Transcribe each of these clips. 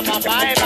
Respect.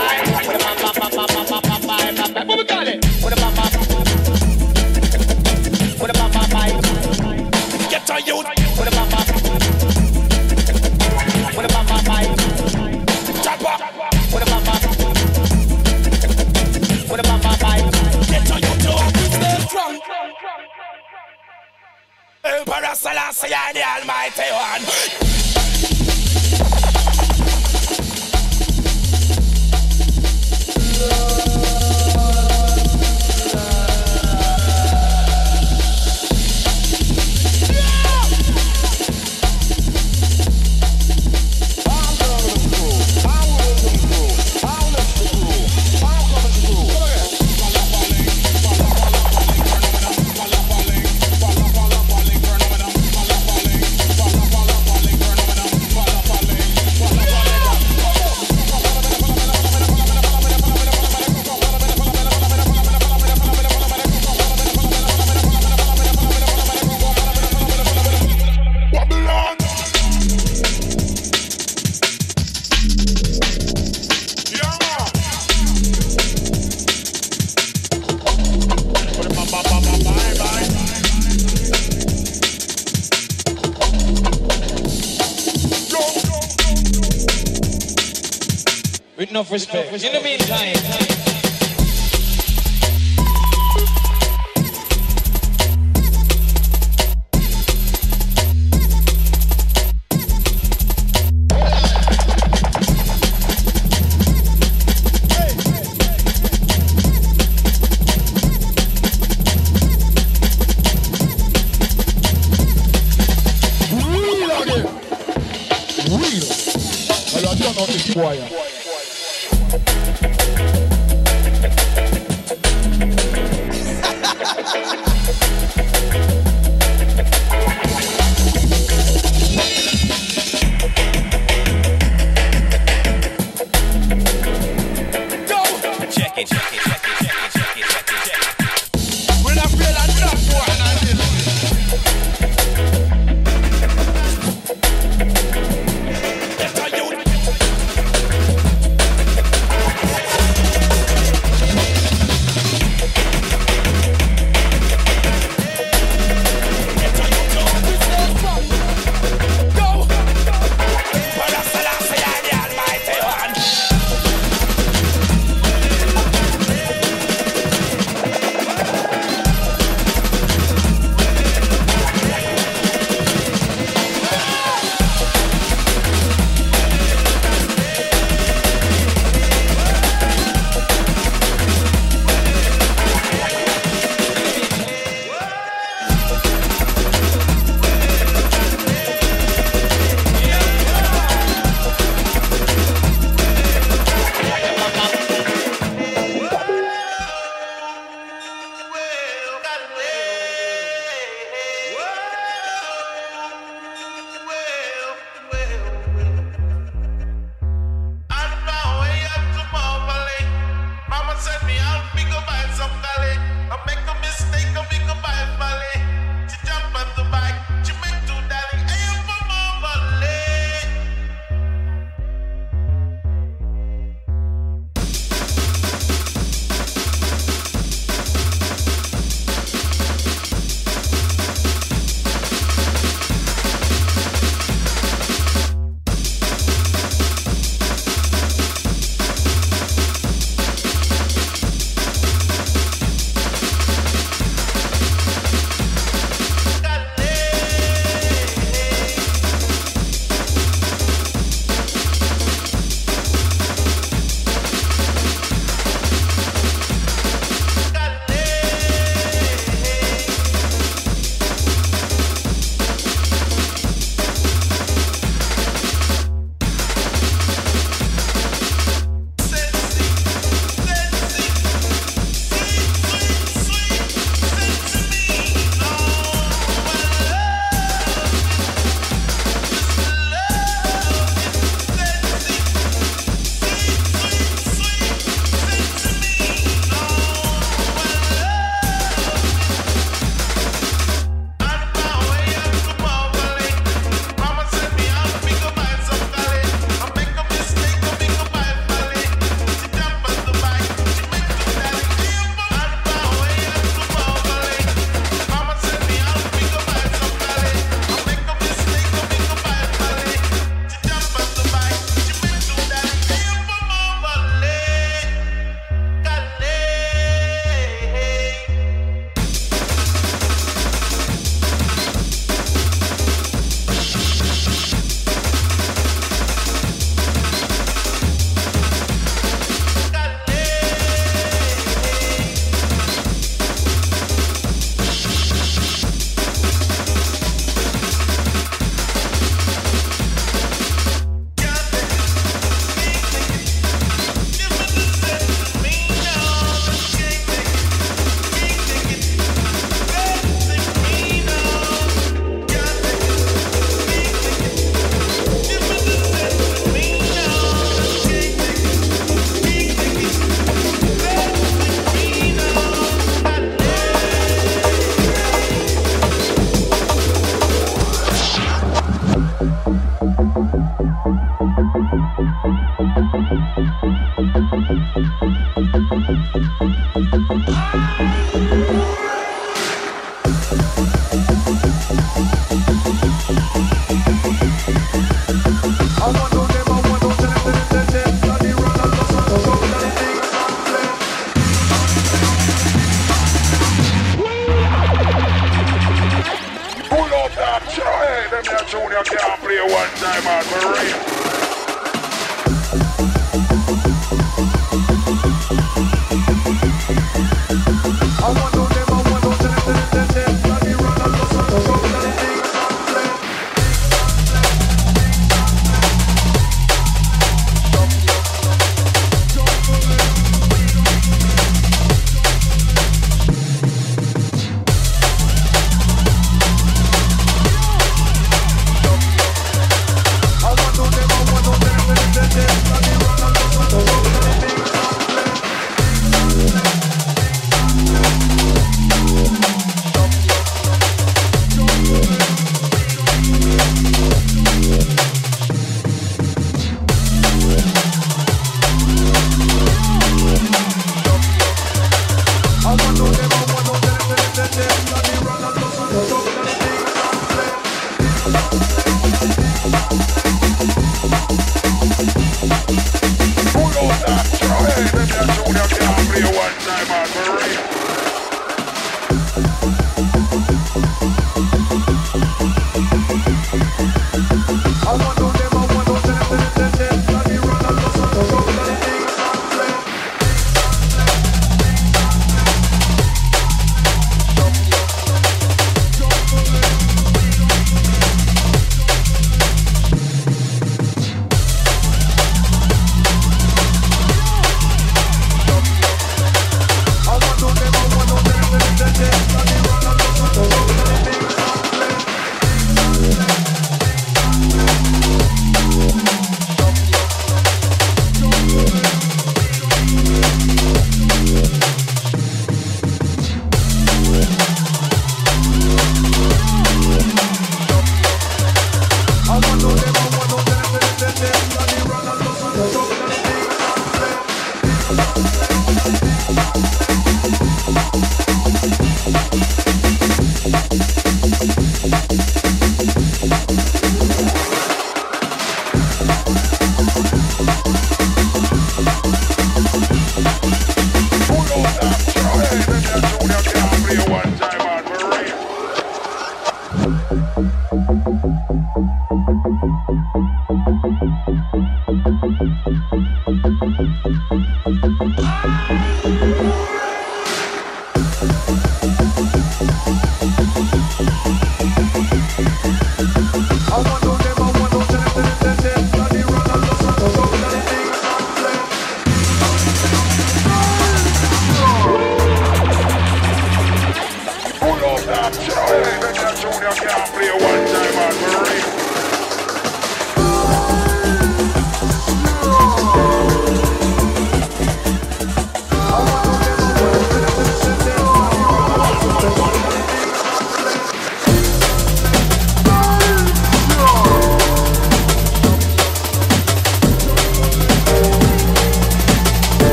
Run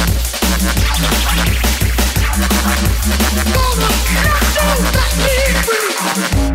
It's in the air.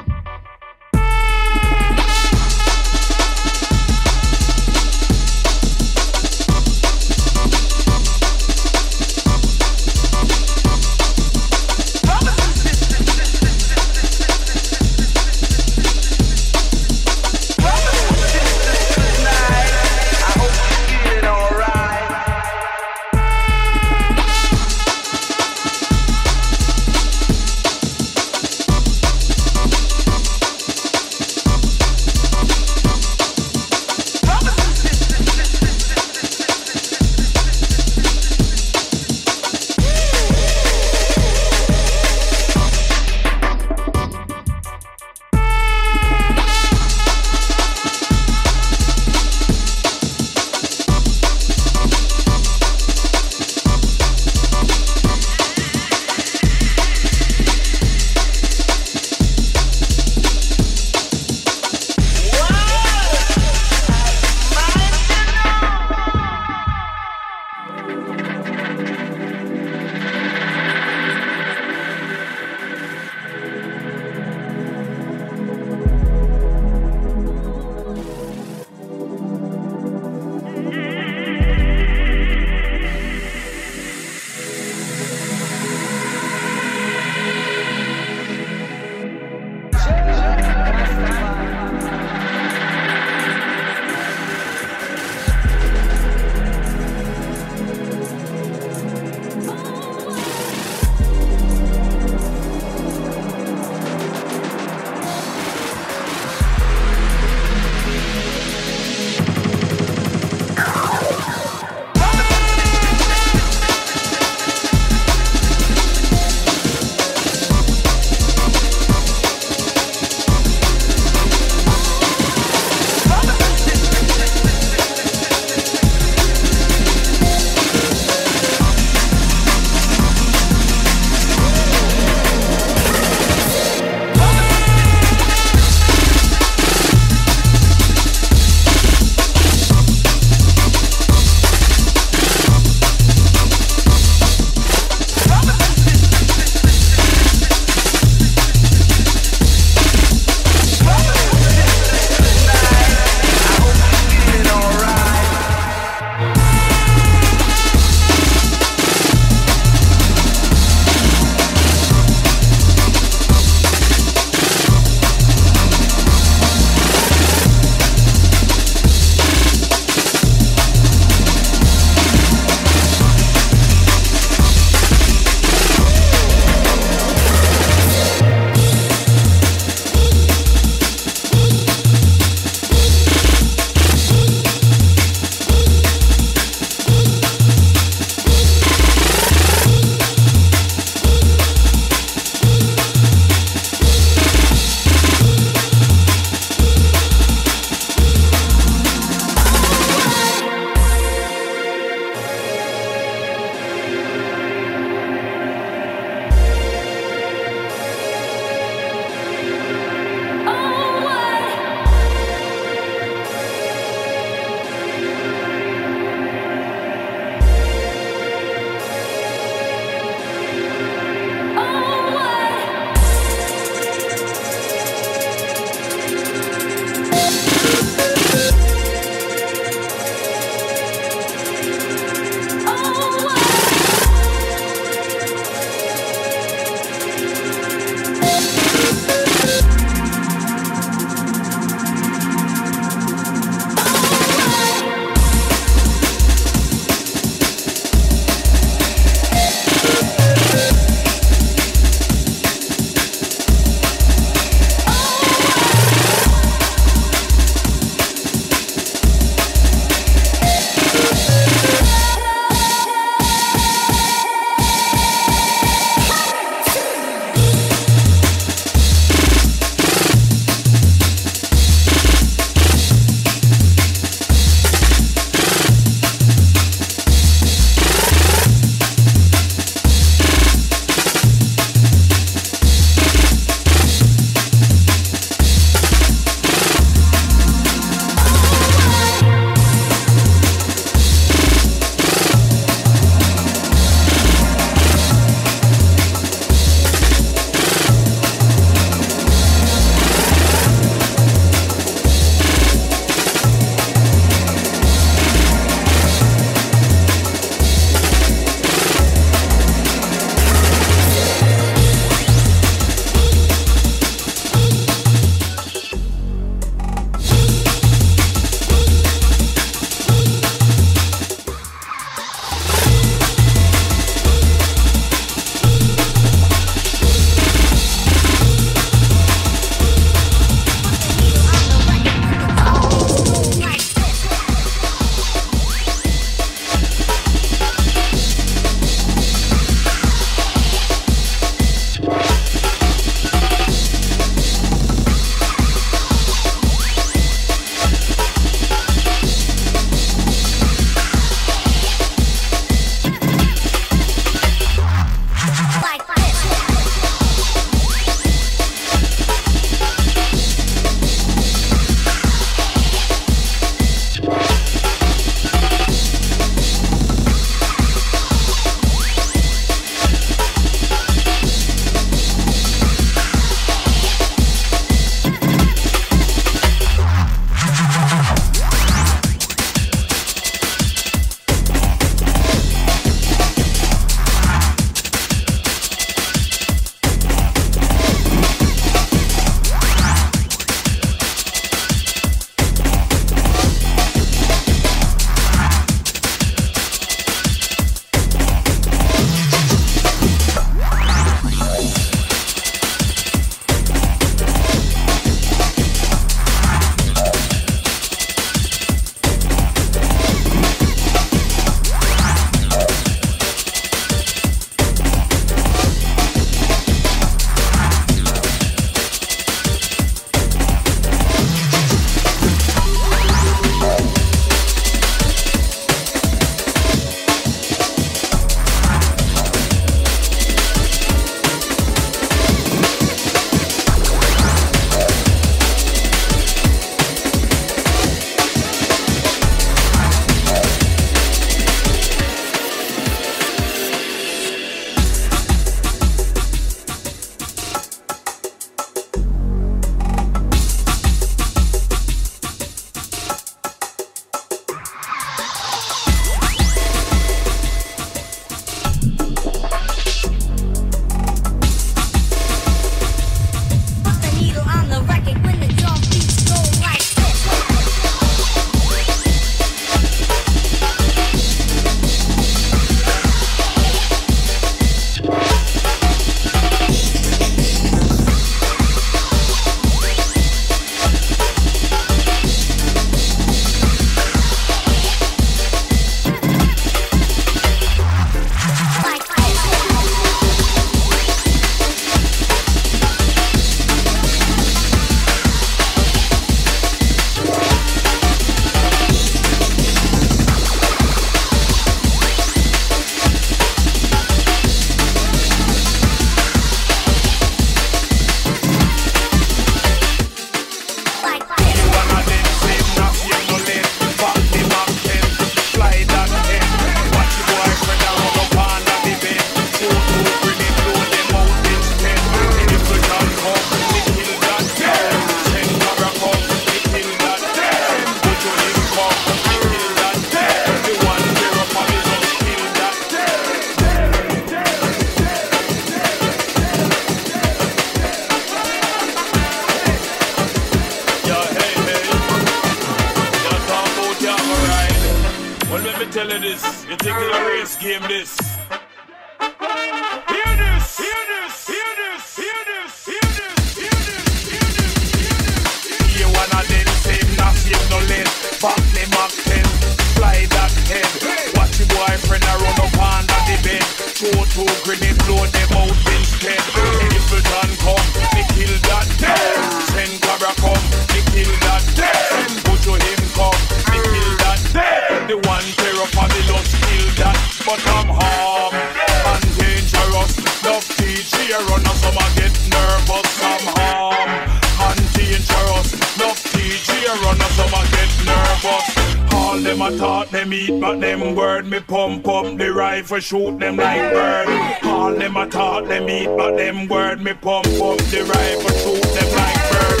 Shoot them like bird. All them a talk them eat, but them word me pump up the rifle, shoot them like bird.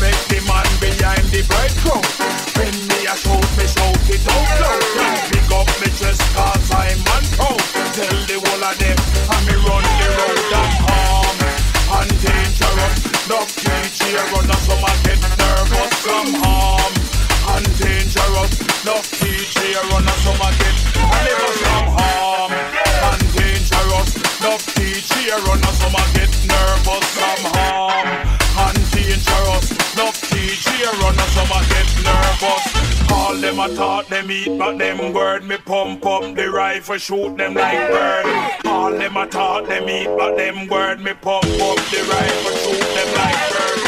make the man behind the breadcrumb. When me a shout, me shout it out loud. And pick up me chest, cause I'm on proud. Tell the whole of them, and me run the road and harm and dangerous. Love teacher run a some a get nervous. Some harm and dangerous. Love teacher run a a get and never some harm and dangerous. Love teacher run a some a get nervous. Some harm and dangerous. Love teacher run a some a get nervous. All them a thought them eat, but them word me pump up the rifle, shoot them like bird. All them a thought them eat, but them word me pump up the rifle, shoot them like bird.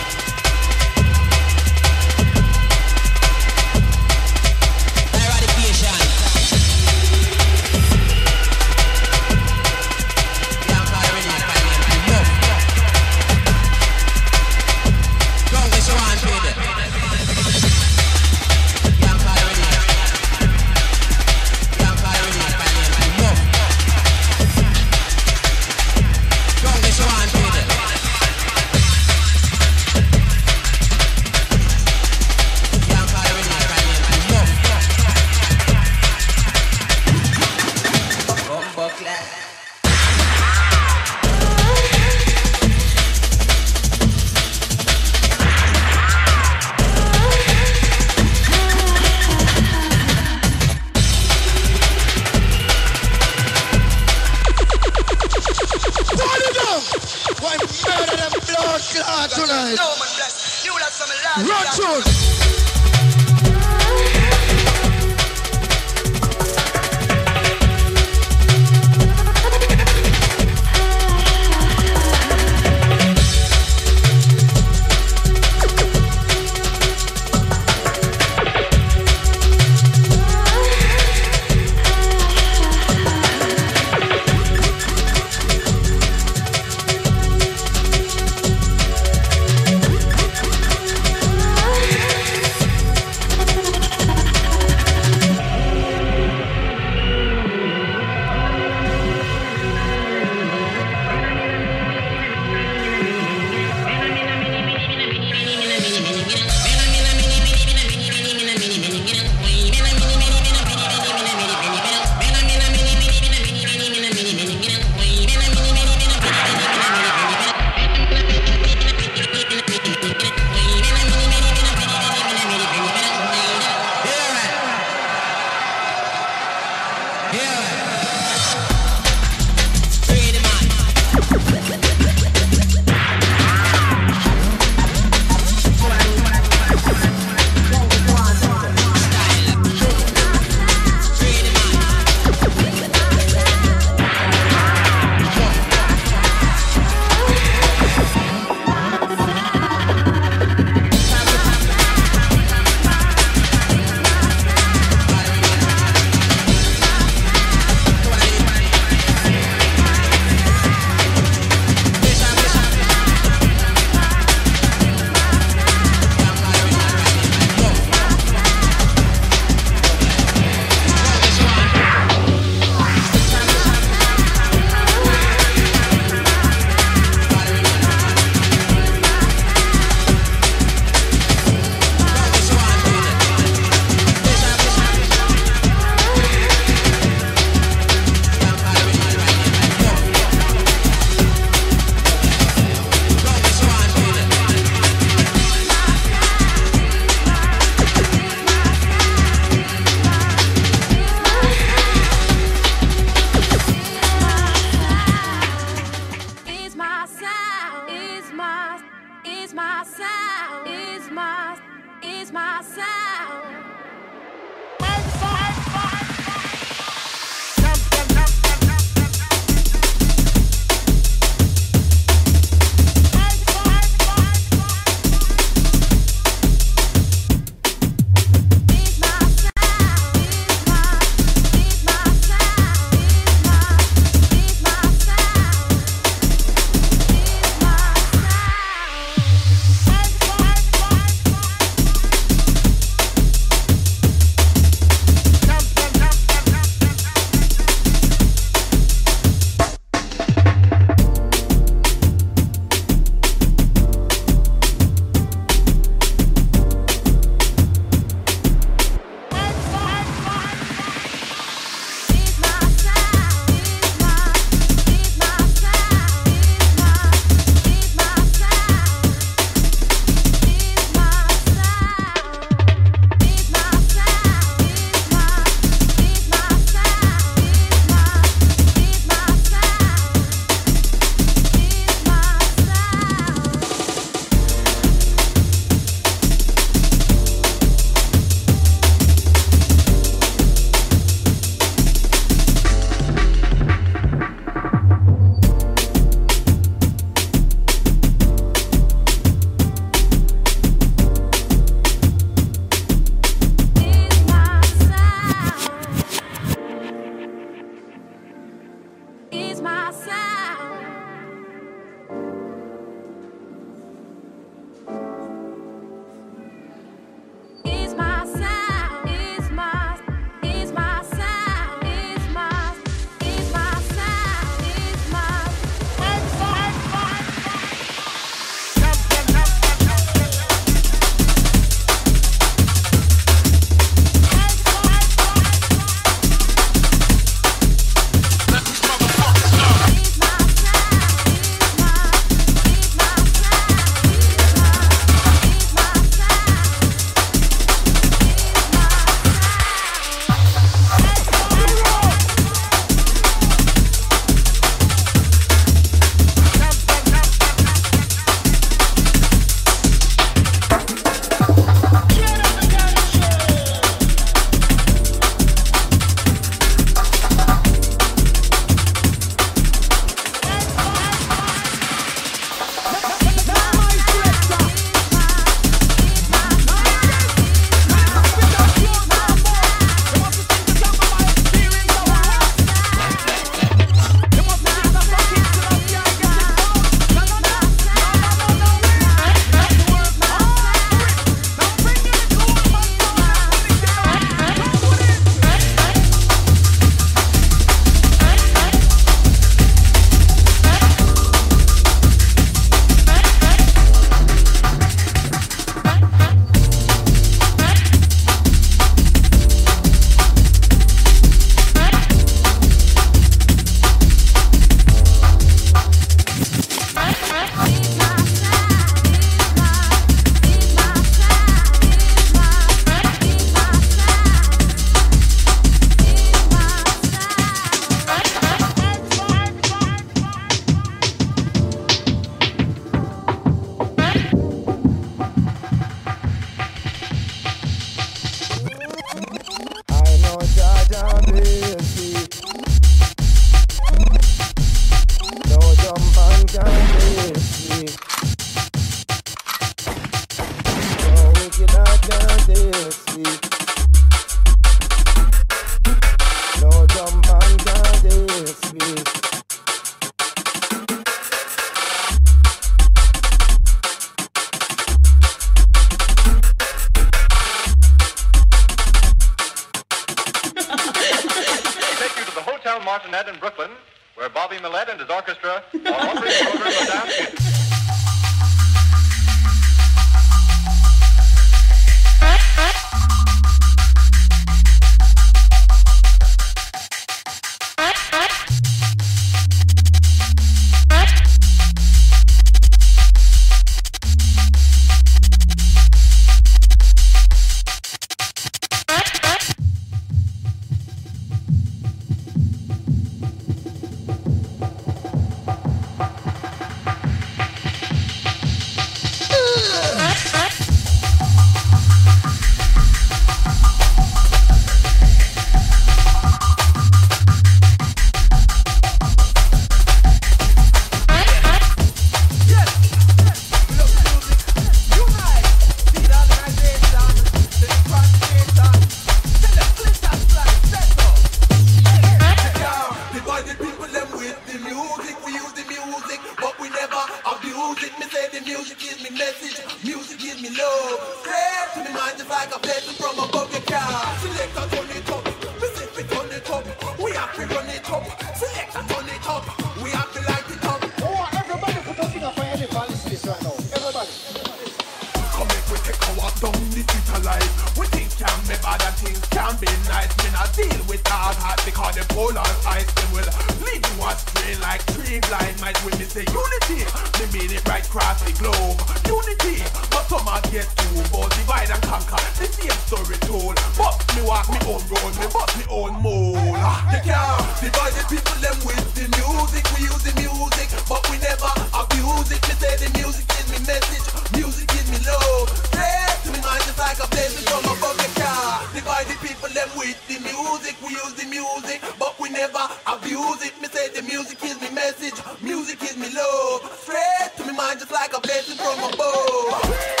Divide and conquer, the same story told. But me walk me own road, me bust me own mole. Ah, you can't divide the people them with the music. We use the music, but we never abuse it. Me say the music gives me message, music gives me love. Straight to me mind just like a blessing from above the car. Divide the people them with the music. We use the music, but we never abuse it. Me say the music gives me message, music gives me love. Straight to me mind just like a blessing from above.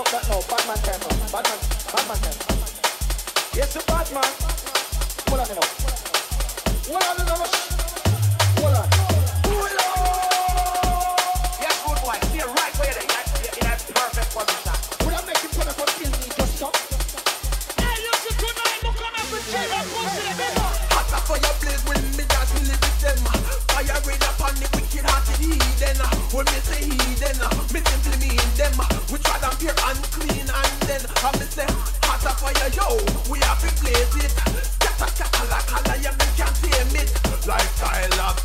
Alright, fuck that now. Batman time now. Batman, Batman time. Yes, the Batman. Hold on, you know. Hold on, you know. Hold on. Yes, good boy. Stay right where they are. In that perfect position. Would I make him come and come kill me just so? Hotter fire blaze when me dash me live with them. Fire rain upon the wicked hearted heathen. When me say heathen, me simply mean them. We them pure and then I me say hotter fire yo, we have to blaze it. Scatter scatter like color, yeah me can't tame it. Lifestyle of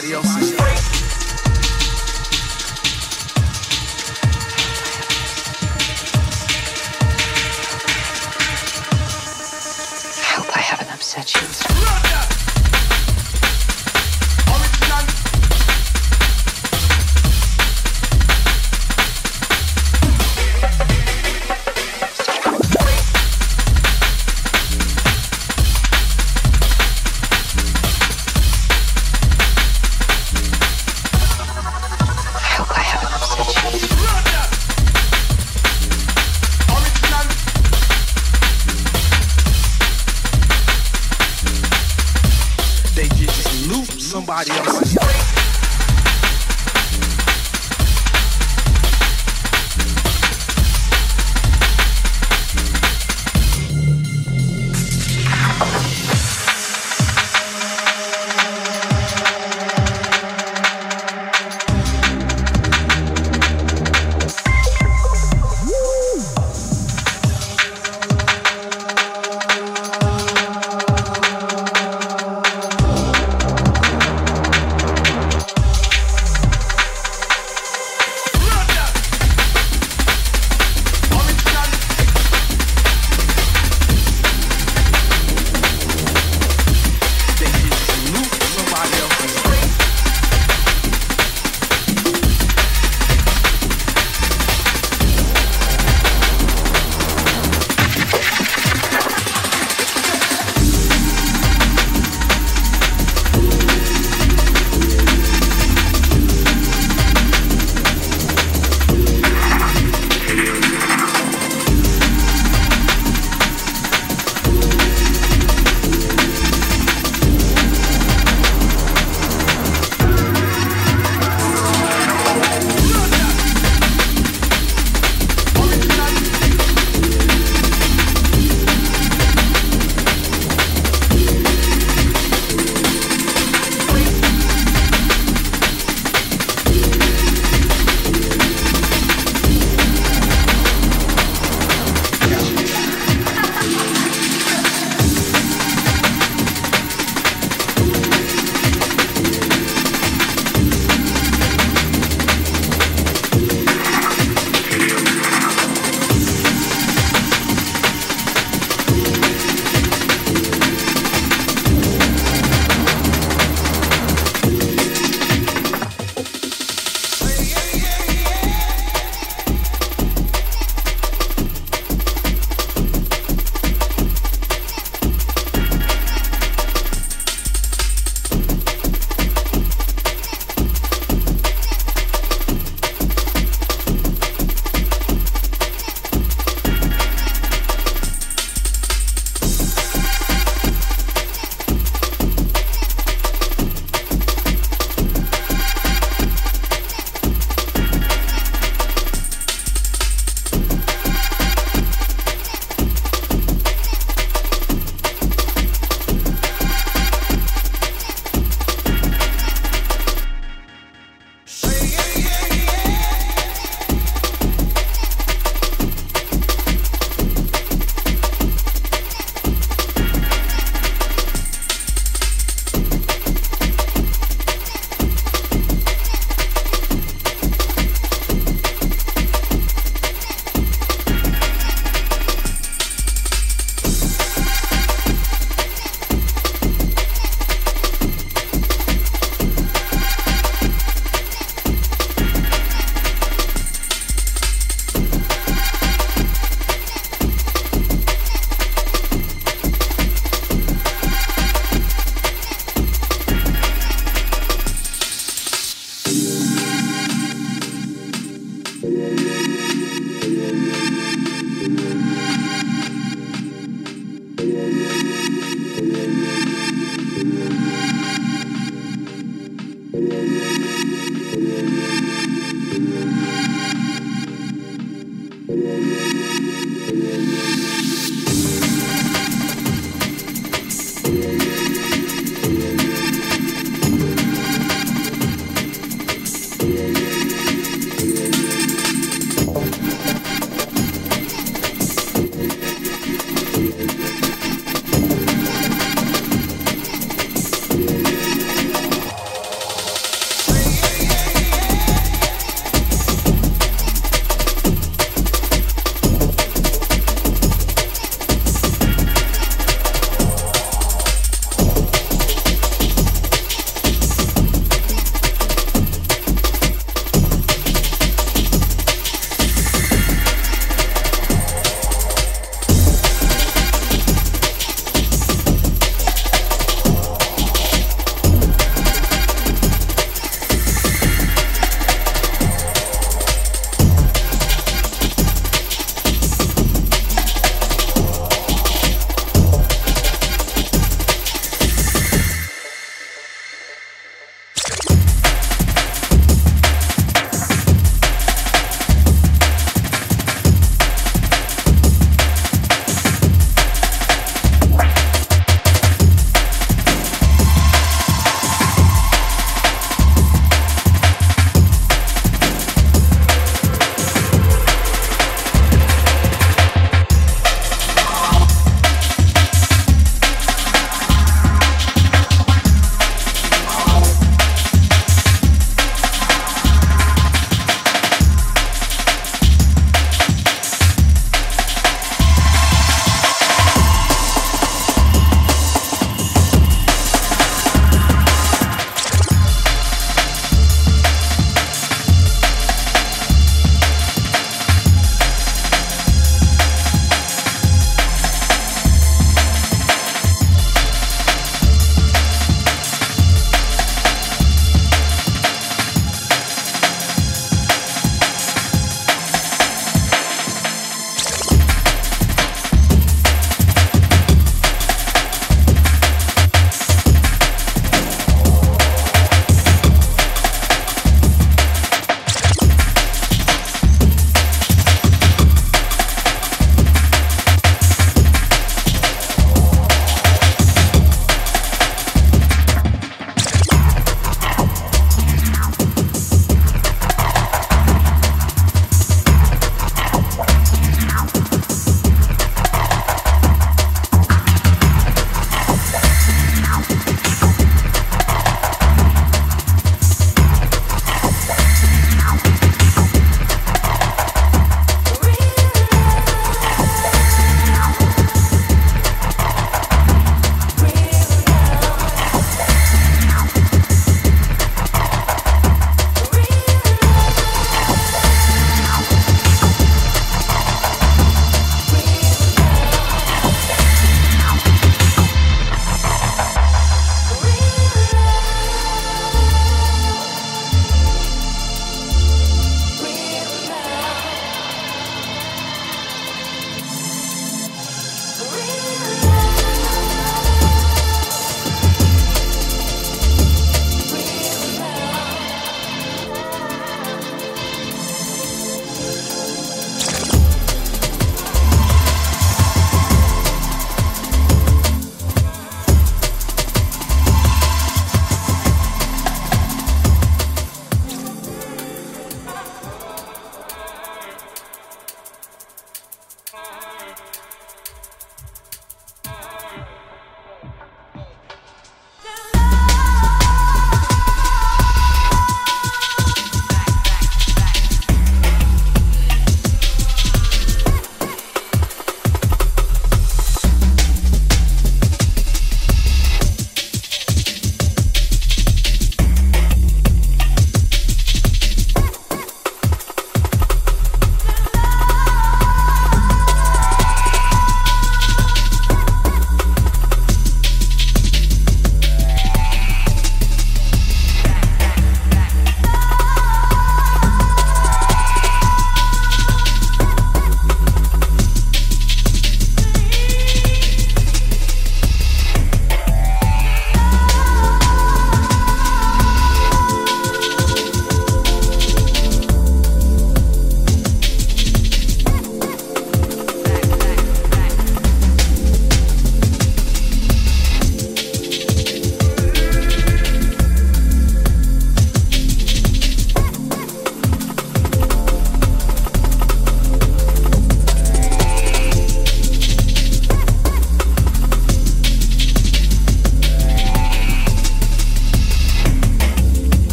somebody else's.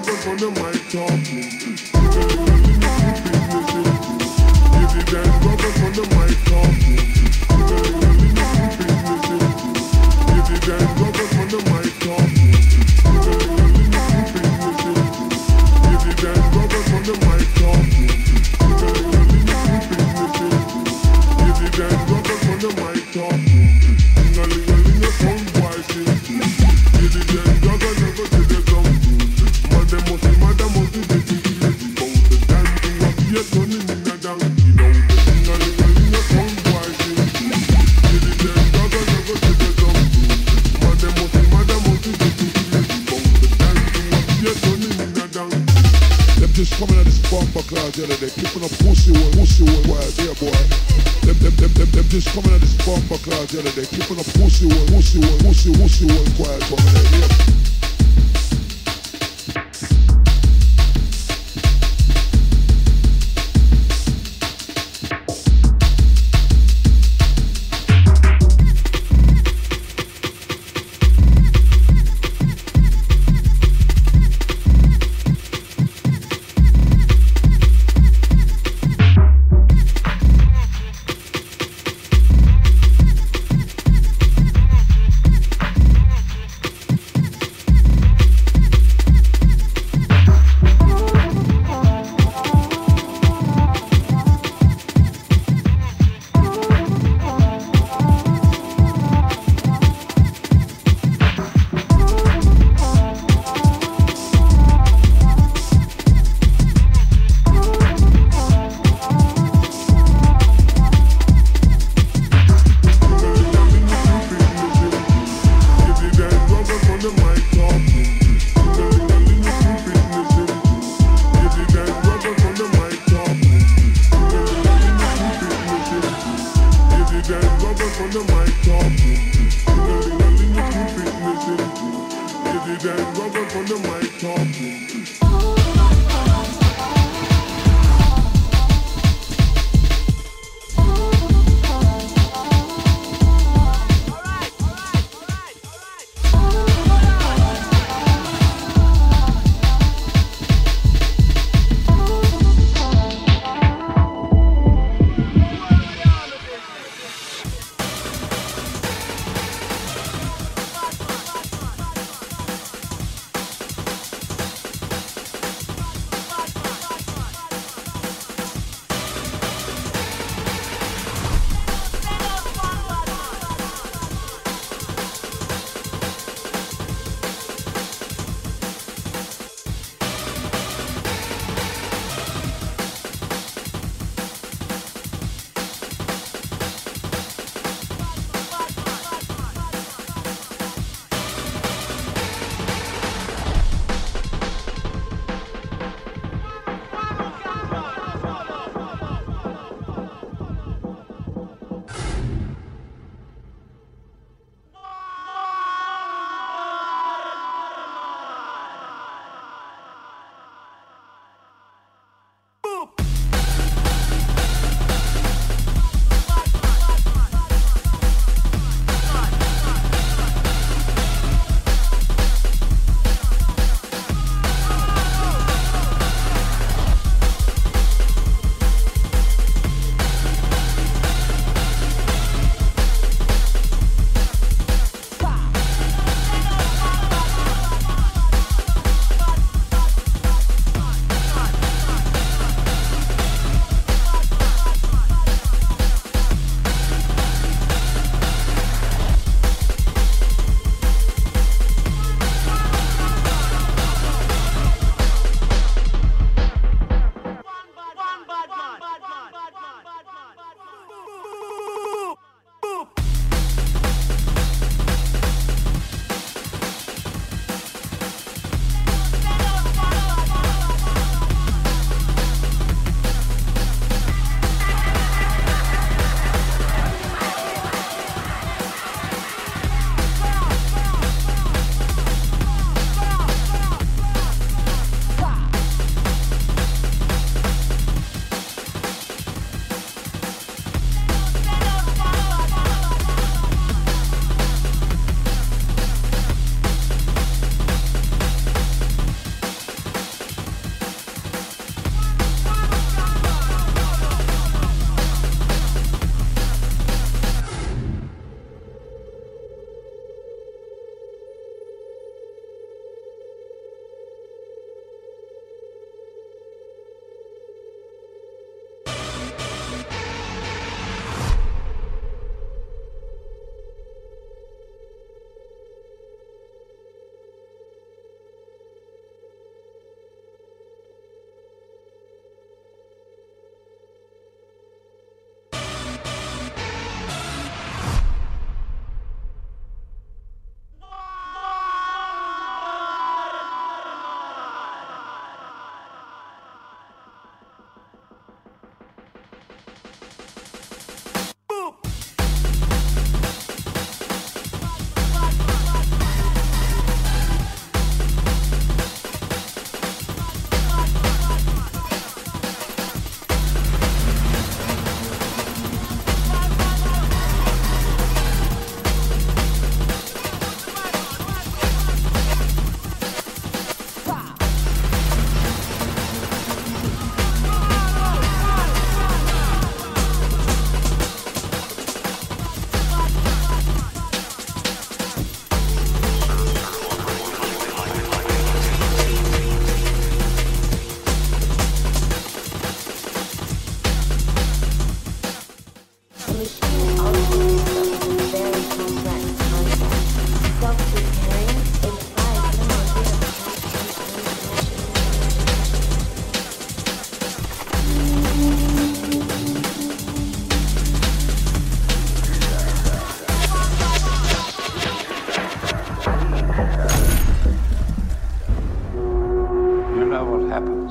Roberts on the mic.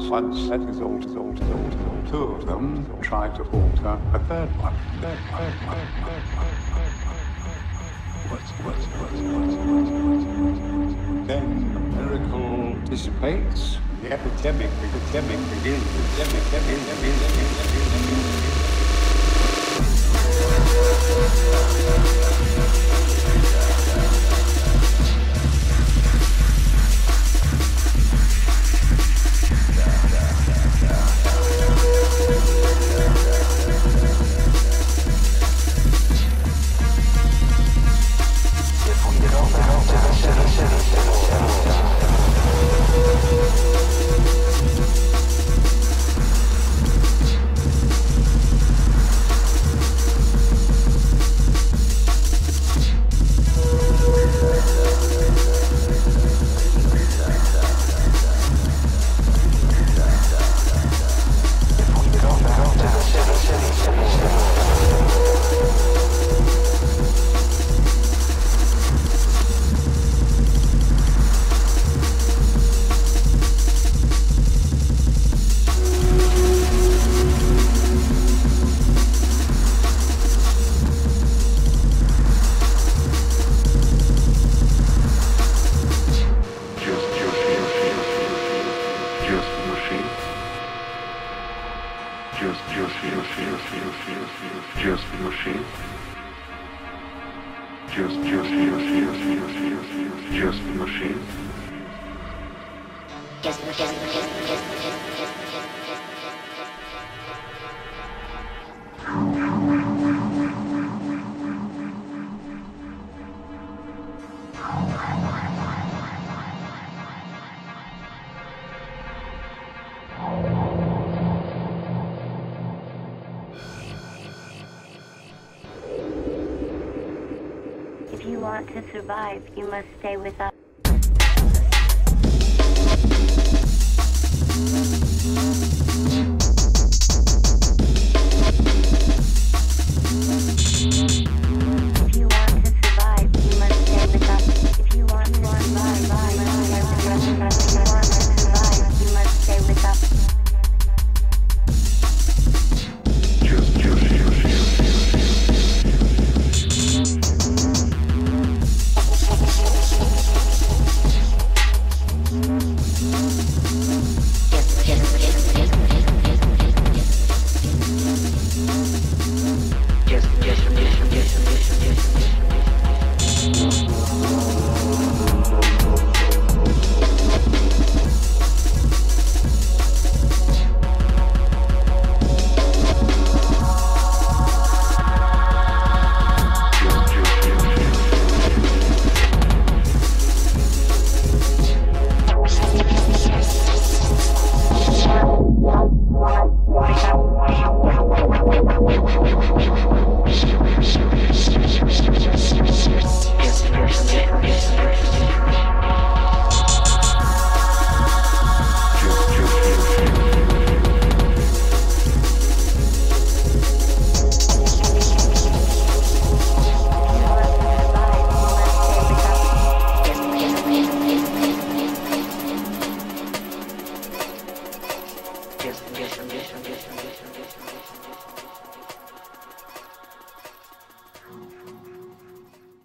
That is all, is all, is all, is. Two of them tried to alter a third one. What's, what's, what's, what's, what's. Then the miracle dissipates. The epidemic, epidemic begins. Epidemic, epidemic, epidemic, epidemic. Survive,